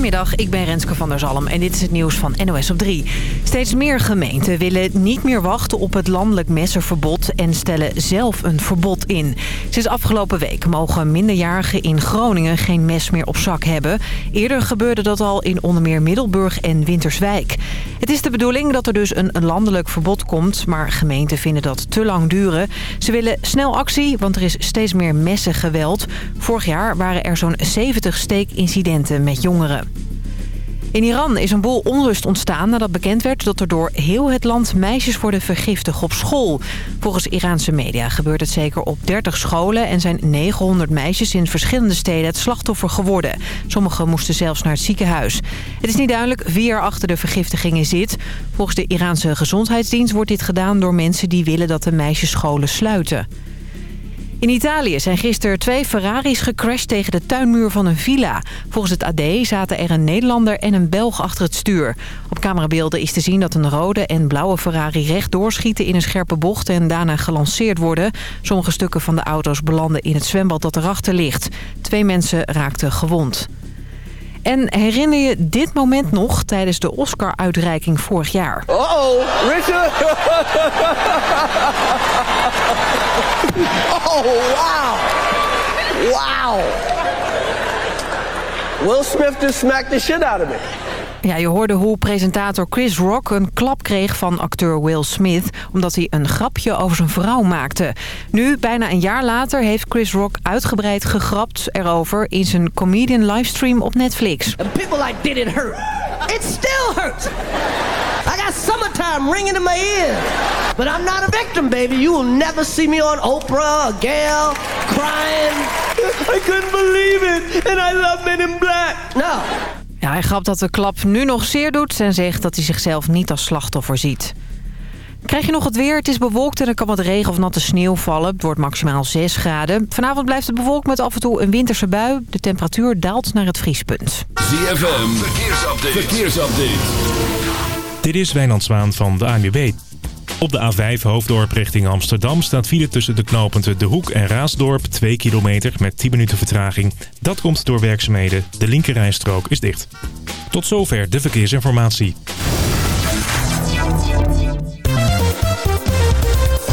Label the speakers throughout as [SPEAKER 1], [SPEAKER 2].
[SPEAKER 1] Goedemiddag, ik ben Renske van der Zalm en dit is het nieuws van NOS op 3. Steeds meer gemeenten willen niet meer wachten op het landelijk messenverbod en stellen zelf een verbod in. Sinds afgelopen week mogen minderjarigen in Groningen geen mes meer op zak hebben. Eerder gebeurde dat al in onder meer Middelburg en Winterswijk. Het is de bedoeling dat er dus een landelijk verbod komt, maar gemeenten vinden dat te lang duren. Ze willen snel actie, want er is steeds meer messengeweld. Vorig jaar waren er zo'n 70 steekincidenten met jongeren. In Iran is een bol onrust ontstaan nadat bekend werd dat er door heel het land meisjes worden vergiftigd op school. Volgens Iraanse media gebeurt het zeker op 30 scholen en zijn 900 meisjes in verschillende steden het slachtoffer geworden. Sommigen moesten zelfs naar het ziekenhuis. Het is niet duidelijk wie er achter de vergiftigingen zit. Volgens de Iraanse gezondheidsdienst wordt dit gedaan door mensen die willen dat de meisjesscholen sluiten. In Italië zijn gisteren twee Ferraris gecrashed tegen de tuinmuur van een villa. Volgens het AD zaten er een Nederlander en een Belg achter het stuur. Op camerabeelden is te zien dat een rode en blauwe Ferrari recht doorschieten in een scherpe bocht en daarna gelanceerd worden. Sommige stukken van de auto's belanden in het zwembad dat erachter ligt. Twee mensen raakten gewond. En herinner je dit moment nog tijdens de Oscar-uitreiking vorig jaar?
[SPEAKER 2] Uh-oh, Richard! oh, wow! Wow! Will Smith just smacked the shit out of me.
[SPEAKER 1] Ja, je hoorde hoe presentator Chris Rock een klap kreeg van acteur Will Smith... omdat hij een grapje over zijn vrouw maakte. Nu, bijna een jaar later, heeft Chris Rock uitgebreid gegrapt erover... in zijn comedian livestream op Netflix.
[SPEAKER 3] People like, did it hurt? It still hurts! I got summertime ringing in my ears. But I'm not a victim, baby. You will never see me on Oprah or Gail crying. I couldn't believe it. And I love men in black. No.
[SPEAKER 1] Ja, hij grapt dat de klap nu nog zeer doet en zegt dat hij zichzelf niet als slachtoffer ziet. Krijg je nog het weer? Het is bewolkt en er kan wat regen of natte sneeuw vallen. Het wordt maximaal 6 graden. Vanavond blijft het bewolkt met af en toe een winterse bui. De temperatuur daalt naar het vriespunt.
[SPEAKER 4] ZFM, verkeersupdate. verkeersupdate.
[SPEAKER 5] Dit is Wijnand Zwaan van de ANWB. Op de A5 Hoofddorp richting Amsterdam staat file tussen de knooppunten De Hoek en Raasdorp 2 kilometer met 10 minuten vertraging. Dat komt door werkzaamheden. De linkerrijstrook is dicht. Tot zover de verkeersinformatie.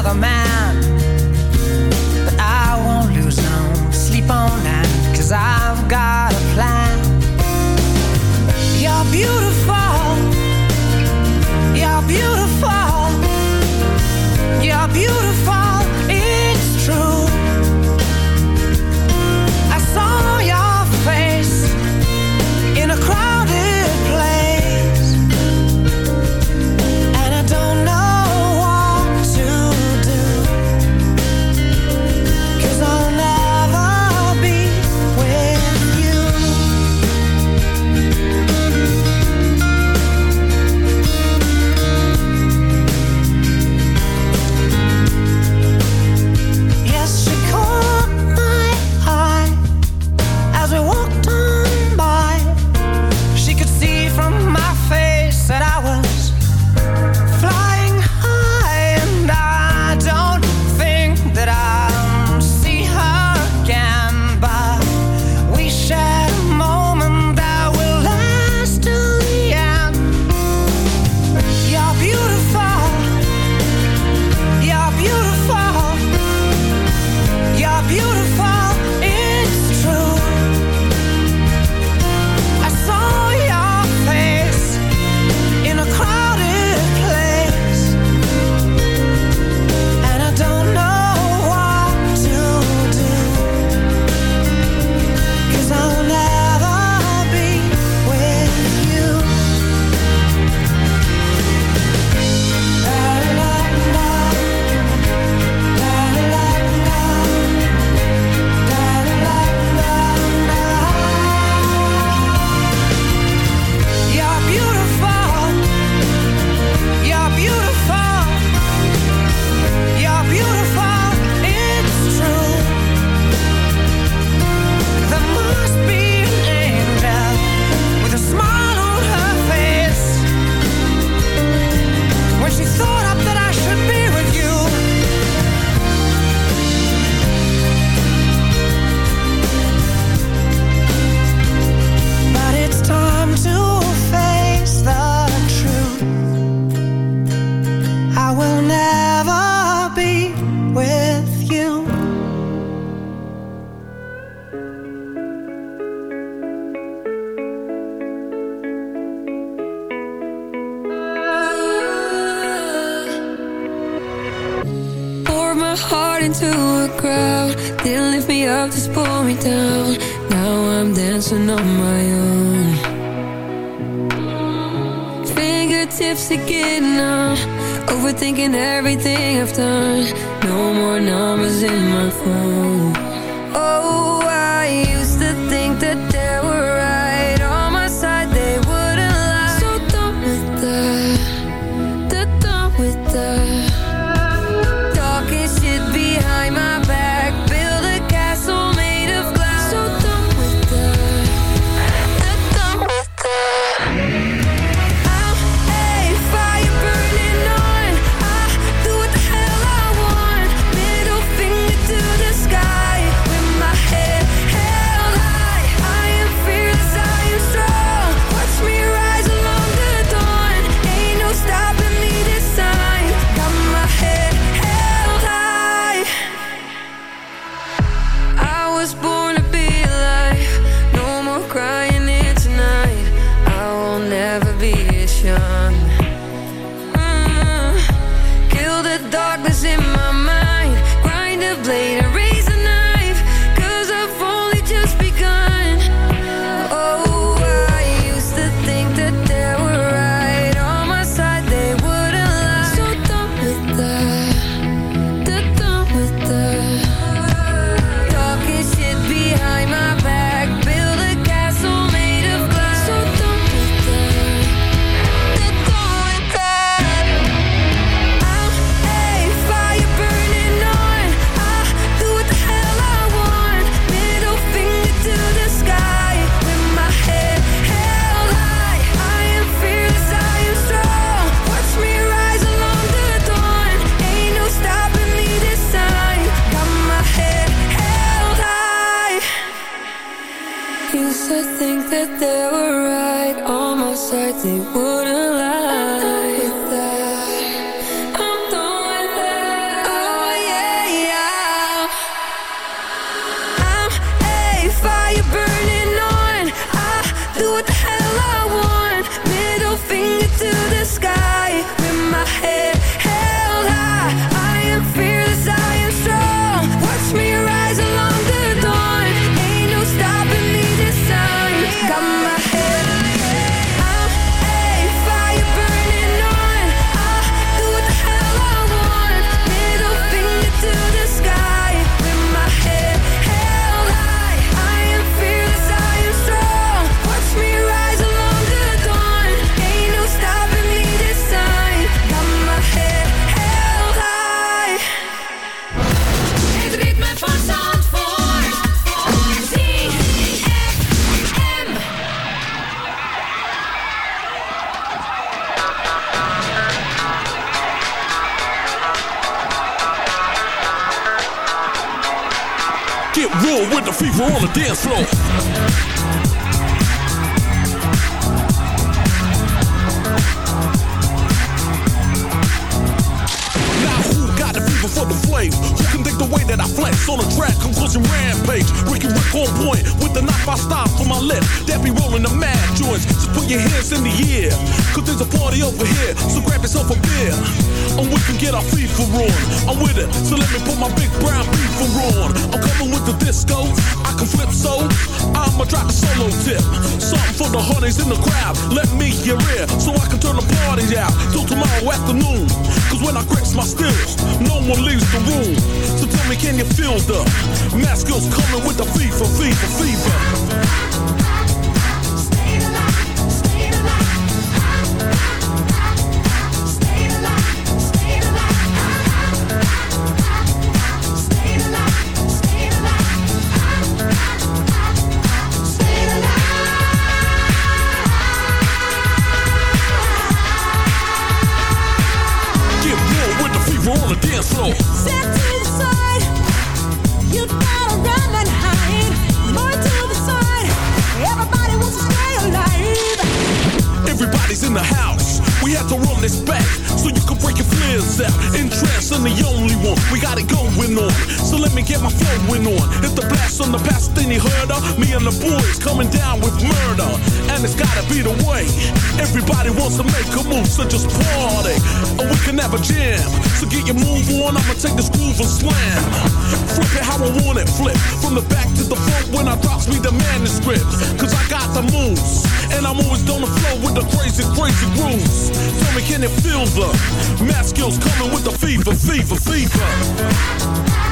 [SPEAKER 6] Another man. On.
[SPEAKER 7] The
[SPEAKER 4] heard her. Me and the boys coming down with murder, and it's gotta be the way. Everybody wants to make a move, so just party, and we can have a jam. So get your move on, I'ma take this groove and slam. Flip it how I want it, flip from the back to the front when I drops me the manuscript. Cause I got the moves, and I'm always on the flow with the crazy, crazy grooves. Tell me, can it feel the math skills coming with the fever, fever, fever?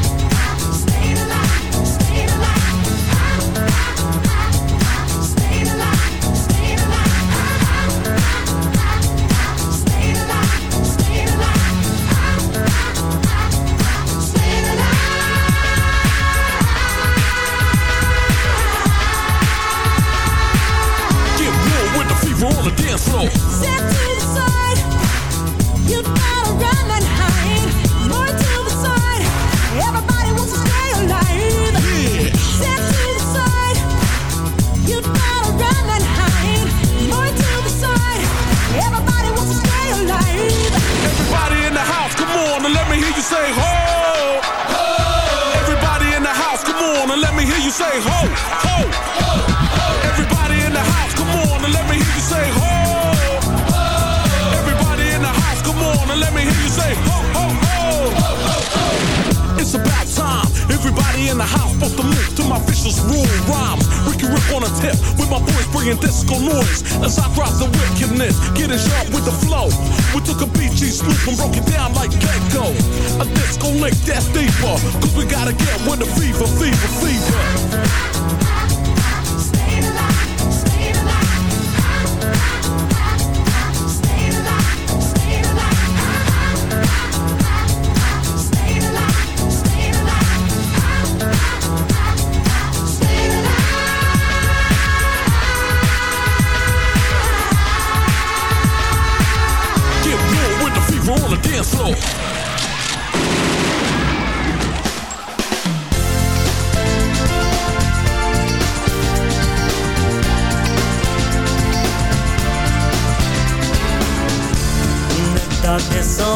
[SPEAKER 4] Lick that deeper. Cause we gotta get with the fever, fever, fever.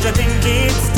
[SPEAKER 8] do you think it's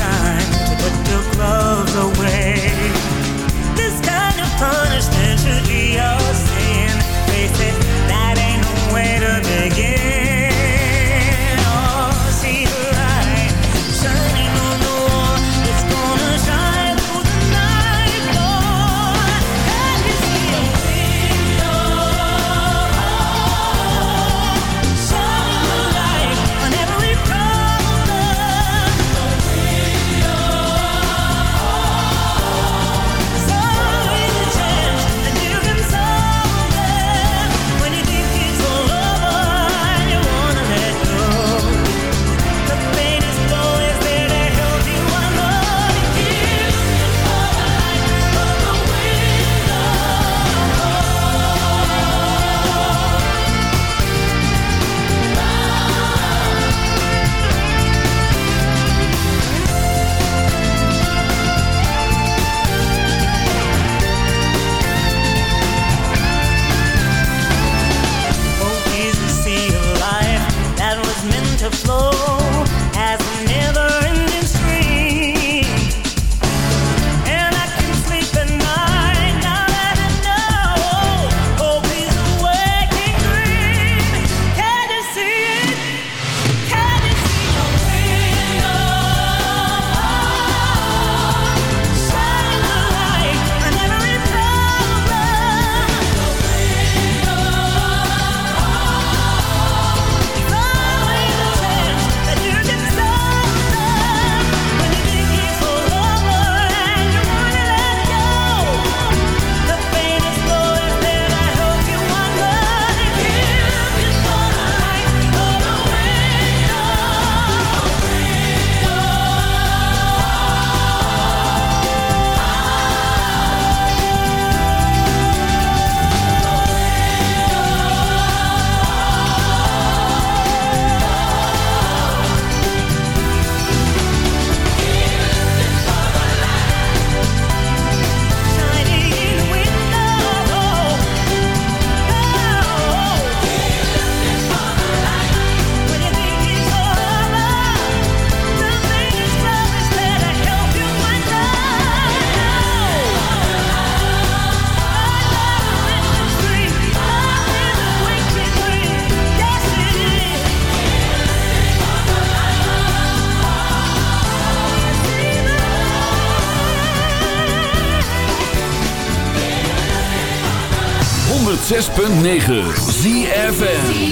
[SPEAKER 9] 106.9 ZFN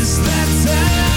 [SPEAKER 10] is that time?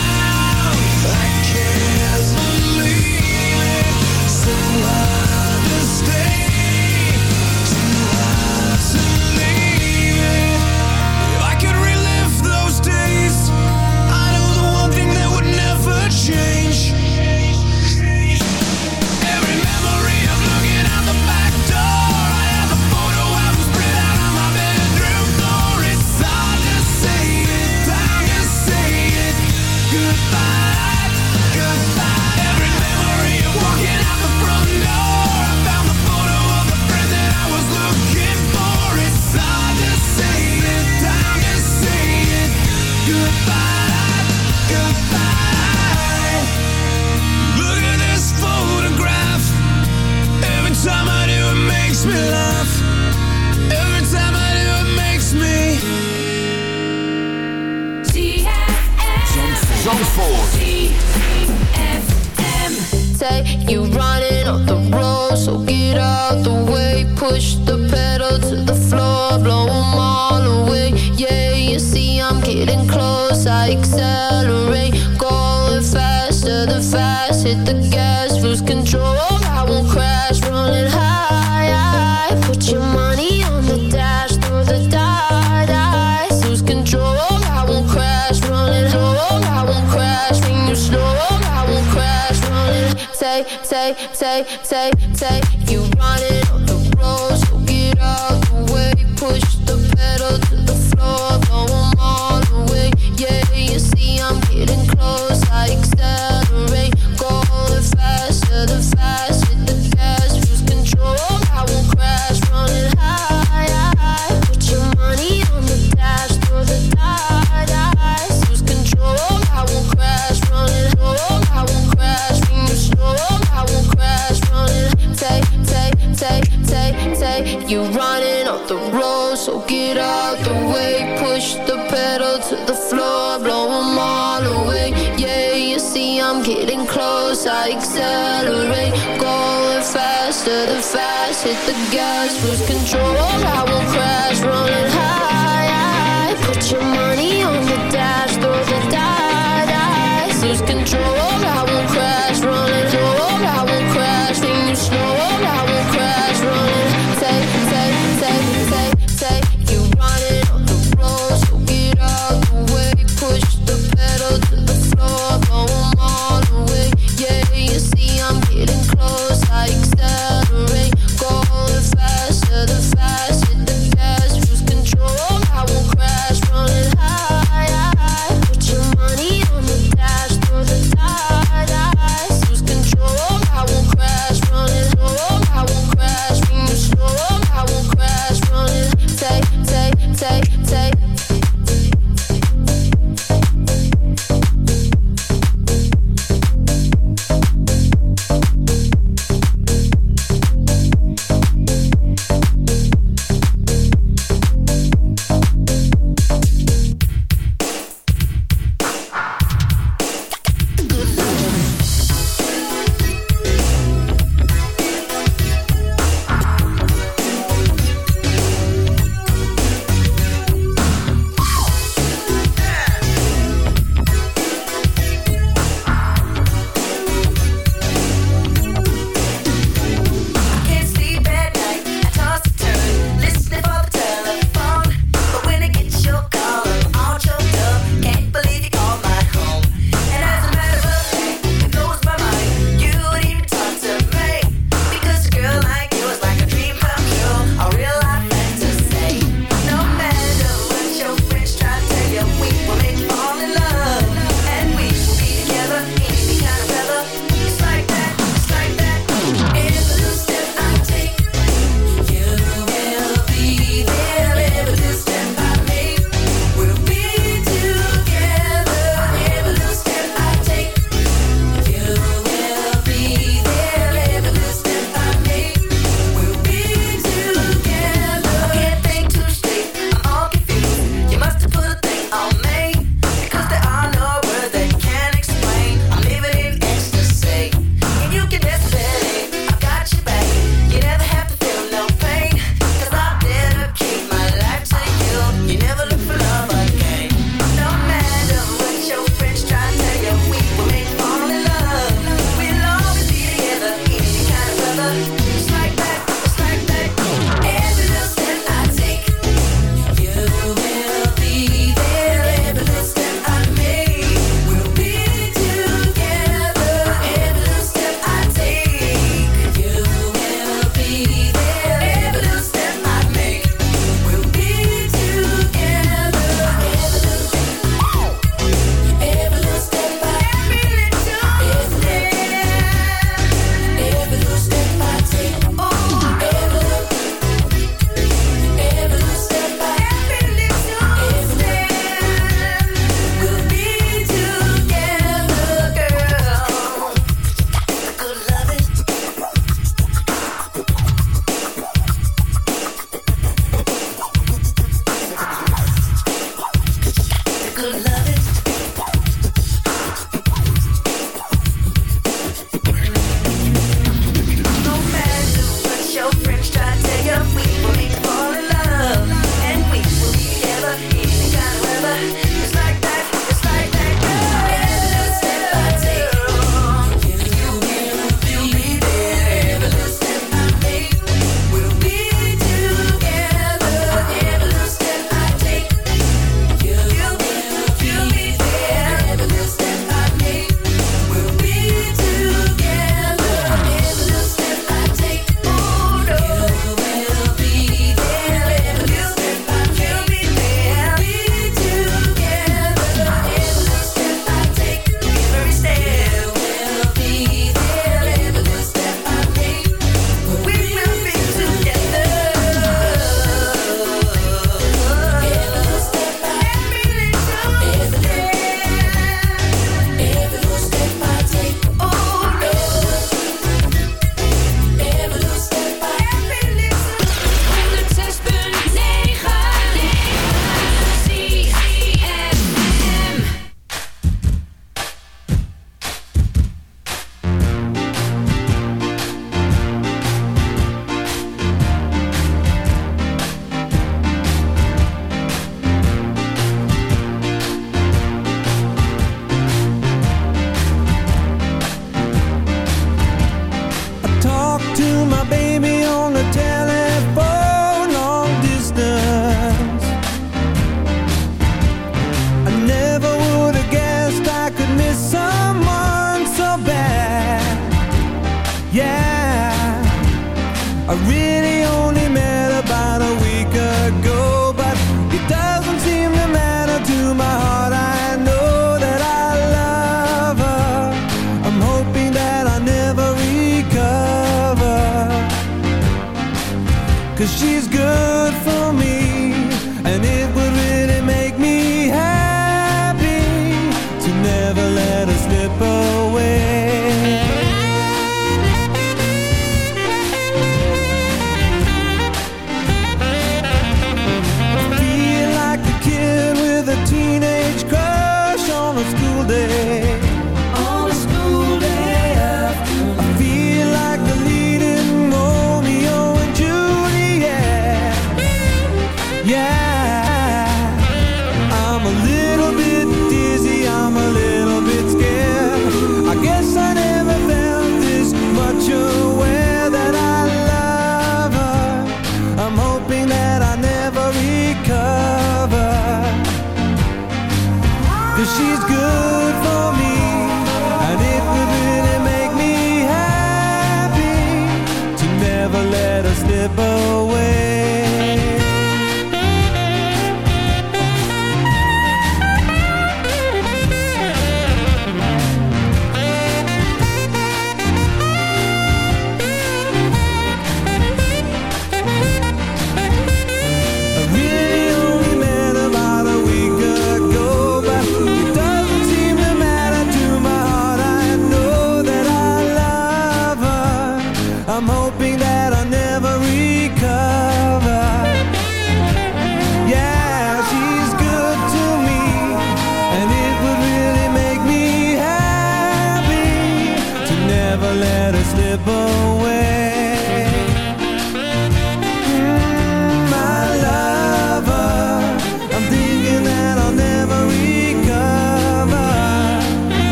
[SPEAKER 7] Accelerate, going faster, the faster the gas lose control.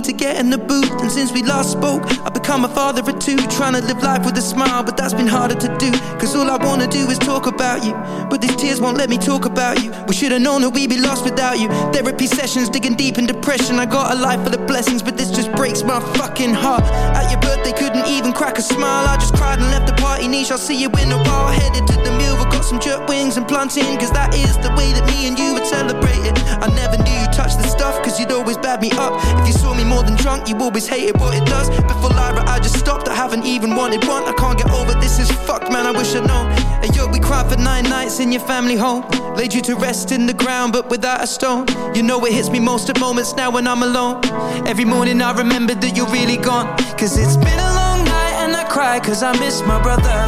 [SPEAKER 10] Me to
[SPEAKER 11] get in the booth. And since we last spoke, I've become a father of two. Trying to live life with a smile, but that's been harder to do. Cause all I wanna do is talk about you. But these tears won't let me talk about you. We should've known that we'd be lost without you. Therapy sessions, digging deep in depression. I got a life full of blessings, but this just breaks my fucking heart. At your birthday, couldn't even crack a smile. I just cried and left the party niche. I'll see you in a while. Headed to the mill, we got some jerk wings and plantain. Cause that is the way that me and you would celebrate it. I never knew you touched the stuff, cause you'd always bad me up. If you saw me more than drunk, you always hated what it does. Before Lyra, I just stopped, I haven't even wanted one. I can't get over this, is fucked, man, I wish I'd known. And yo, we cried for nine nights in your family home. Laid you to rest in the ground, but without a stone. You know it hits me most at moments now when I'm alone. Every morning I remember that you're really gone. Cause it's been a long night and I cry cause I miss my brother.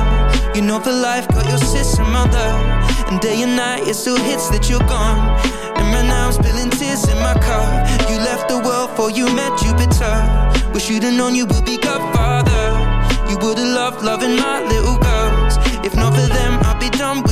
[SPEAKER 11] You know for life, got your sister mother. And day and night it still hits that you're gone. And right now I'm spilling tears in my car. You left the world for you met Jupiter. Wish you'd have known you would be Godfather. You would have loved loving my little girls. If not for them, I'd be done.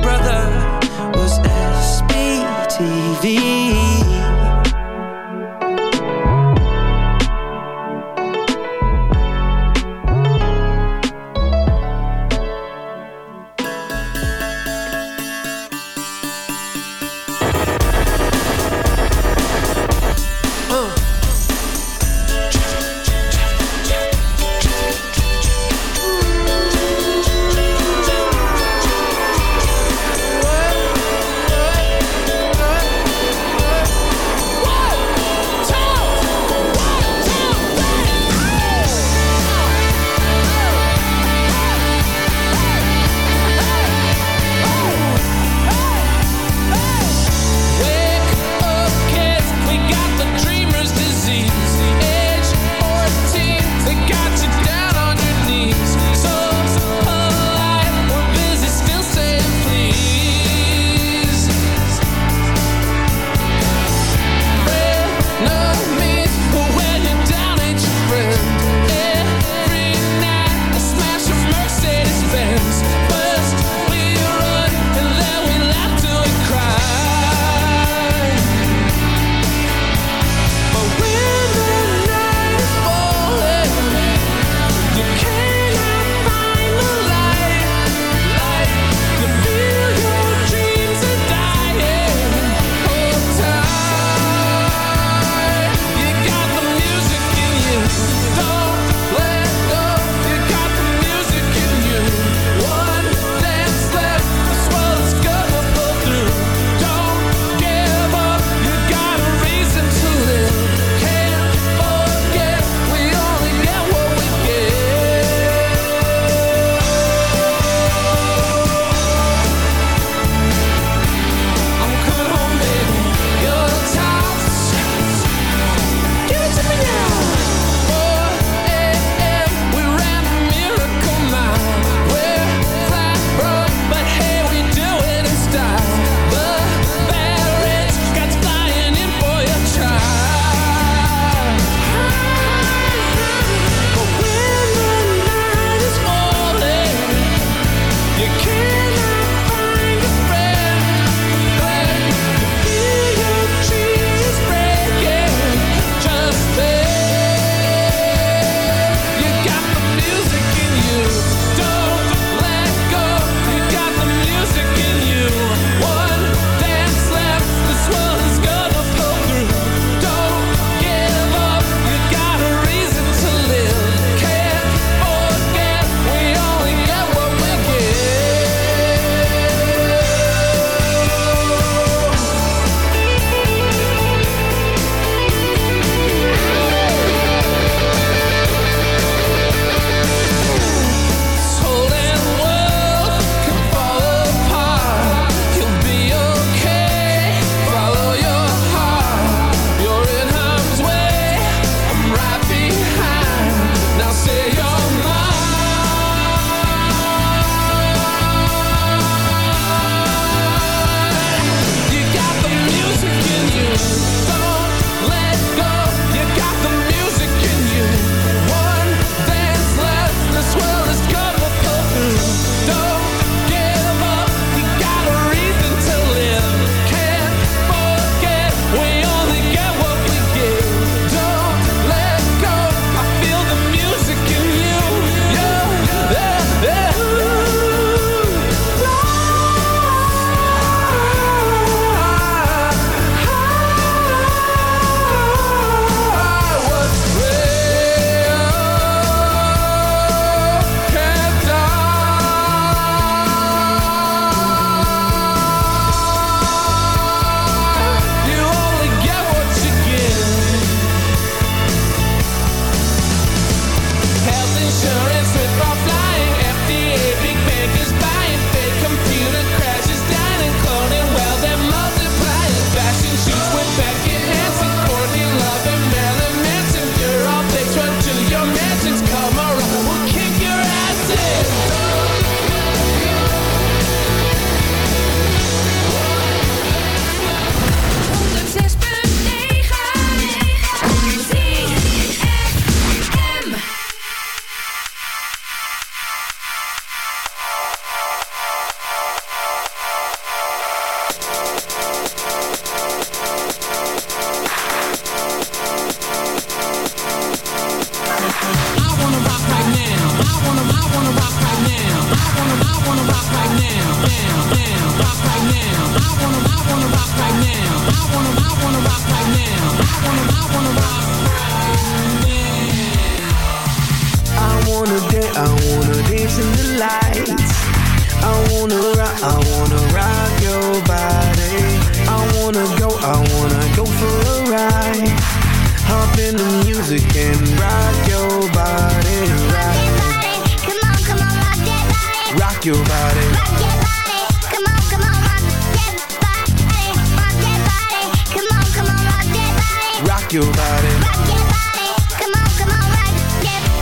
[SPEAKER 11] Brother was SBTV.
[SPEAKER 12] I wanna dance in the lights. I wanna rock.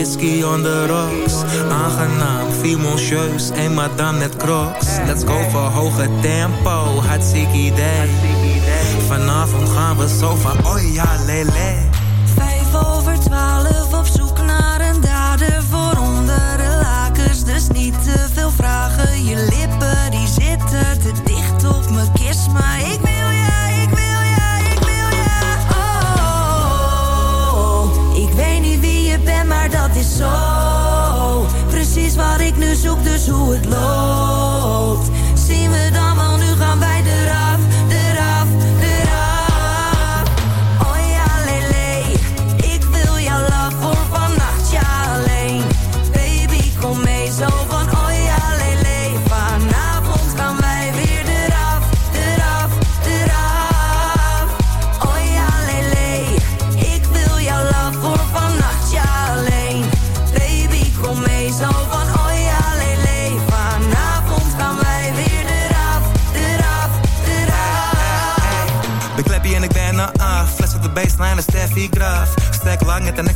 [SPEAKER 13] whisky on the rocks. Aangenaam, fimoncieus, en madame net crocs. Let's go voor hoge tempo, hartstikke idee. Vanavond gaan we zo van, oh ja, lele.
[SPEAKER 14] Zoek dus hoe het loopt.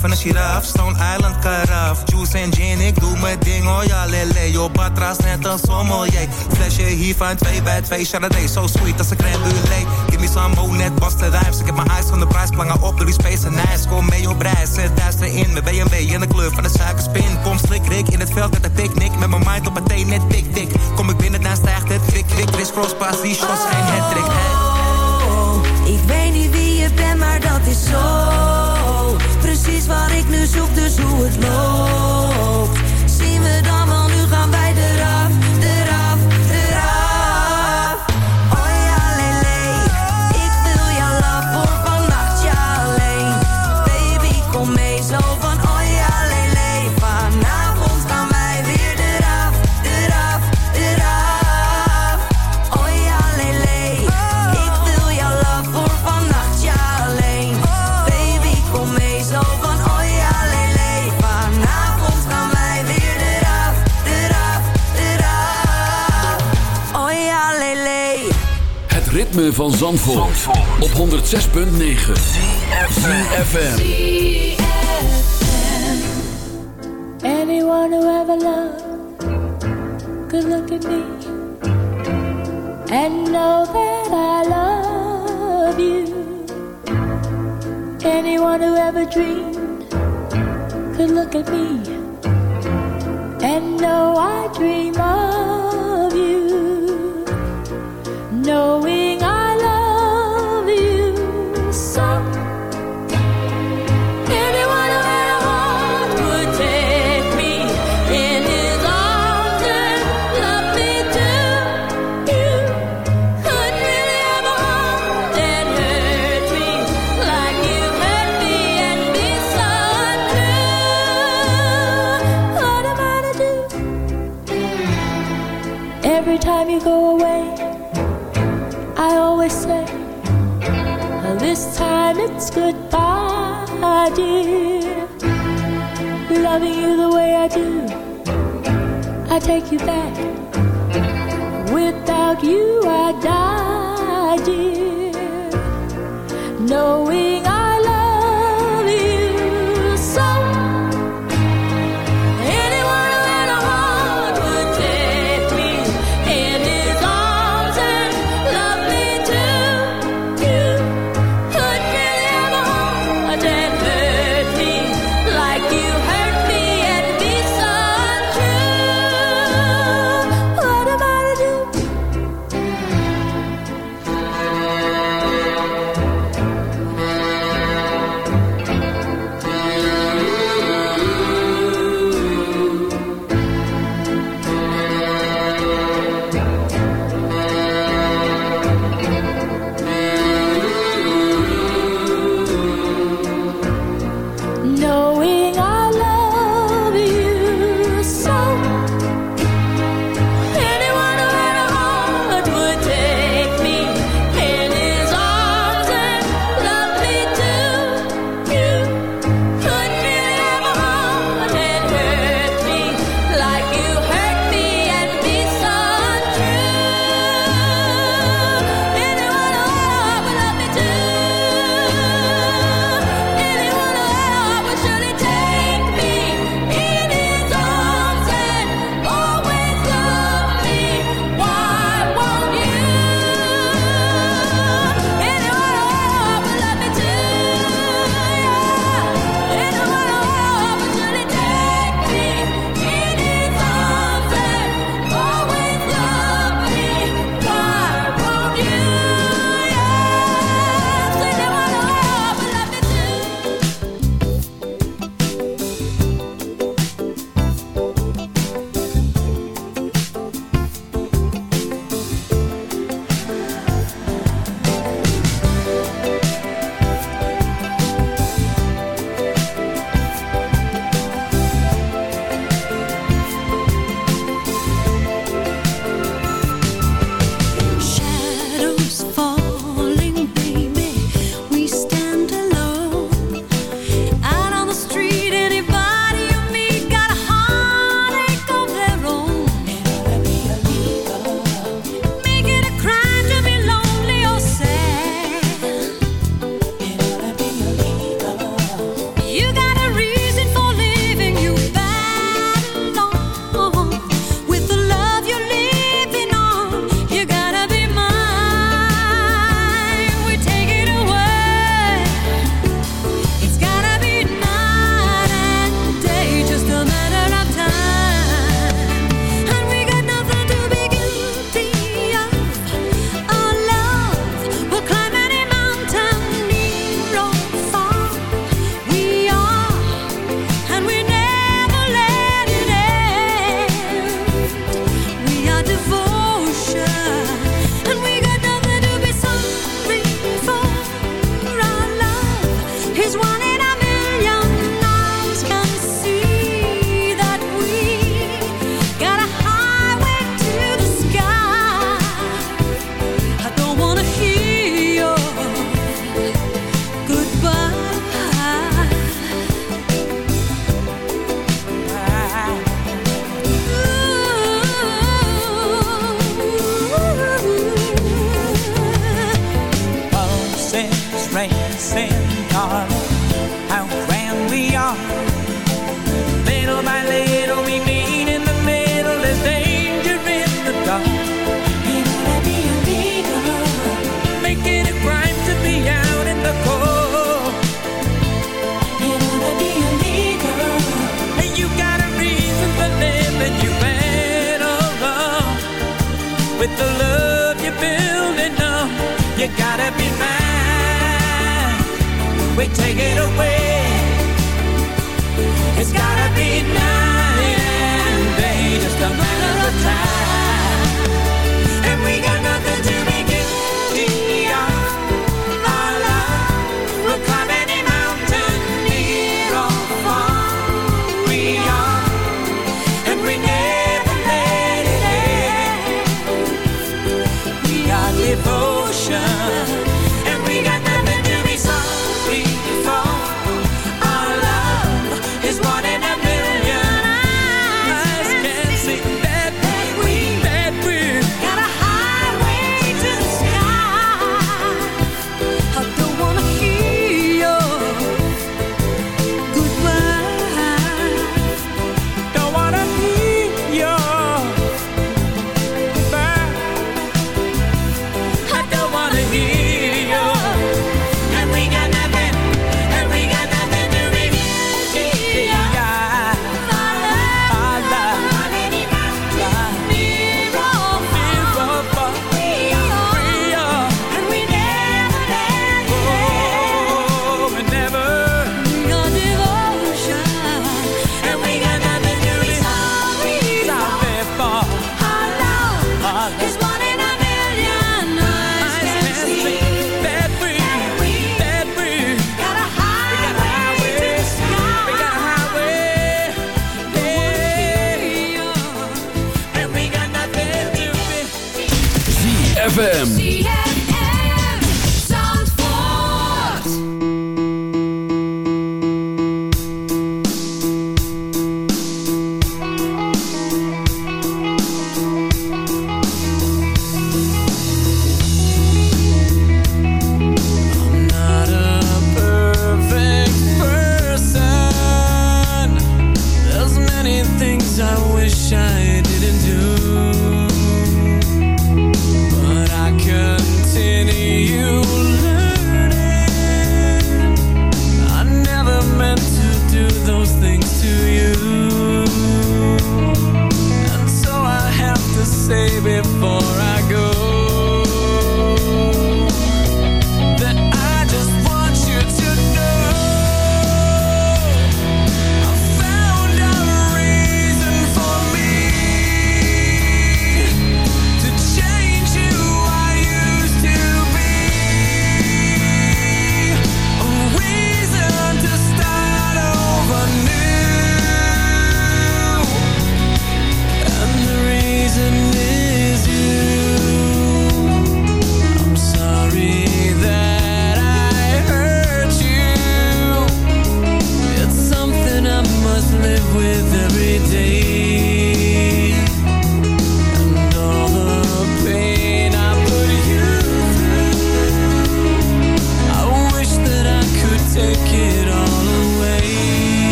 [SPEAKER 14] Van
[SPEAKER 15] een giraf. Stone Island karaf. Juice en gin, ik doe mijn ding, oh ja, lele. Yo, batras net een sommelier. Flesje hier van 2 bij 2. Chardonnay, so sweet als een crème brûlée. Give me some more, net was de rijms. Ik heb mijn eyes van de prijs, plangen op door die space en nice. Kom mee op reis, zet thuis erin. Met BMW in de kleur van de suikerspin. Kom slik, rik in het veld met een picknick. Met mijn mind op een thee, net tik, tik. Kom ik binnen, dan stijgt het kwik, kwik. Chris Cross, die shots, geen hattrick,
[SPEAKER 14] dus van
[SPEAKER 9] Zandvoort, op 106.9 ZFM.
[SPEAKER 13] Anyone who ever loved could look at me and know that I love you. Anyone who ever dreamed could look at me and know I dream of Every time you go away, I always say. Well, this time it's goodbye, dear. Loving you the way I do, I take you back. Without you, I die, dear. Knowing I